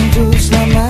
rindu selama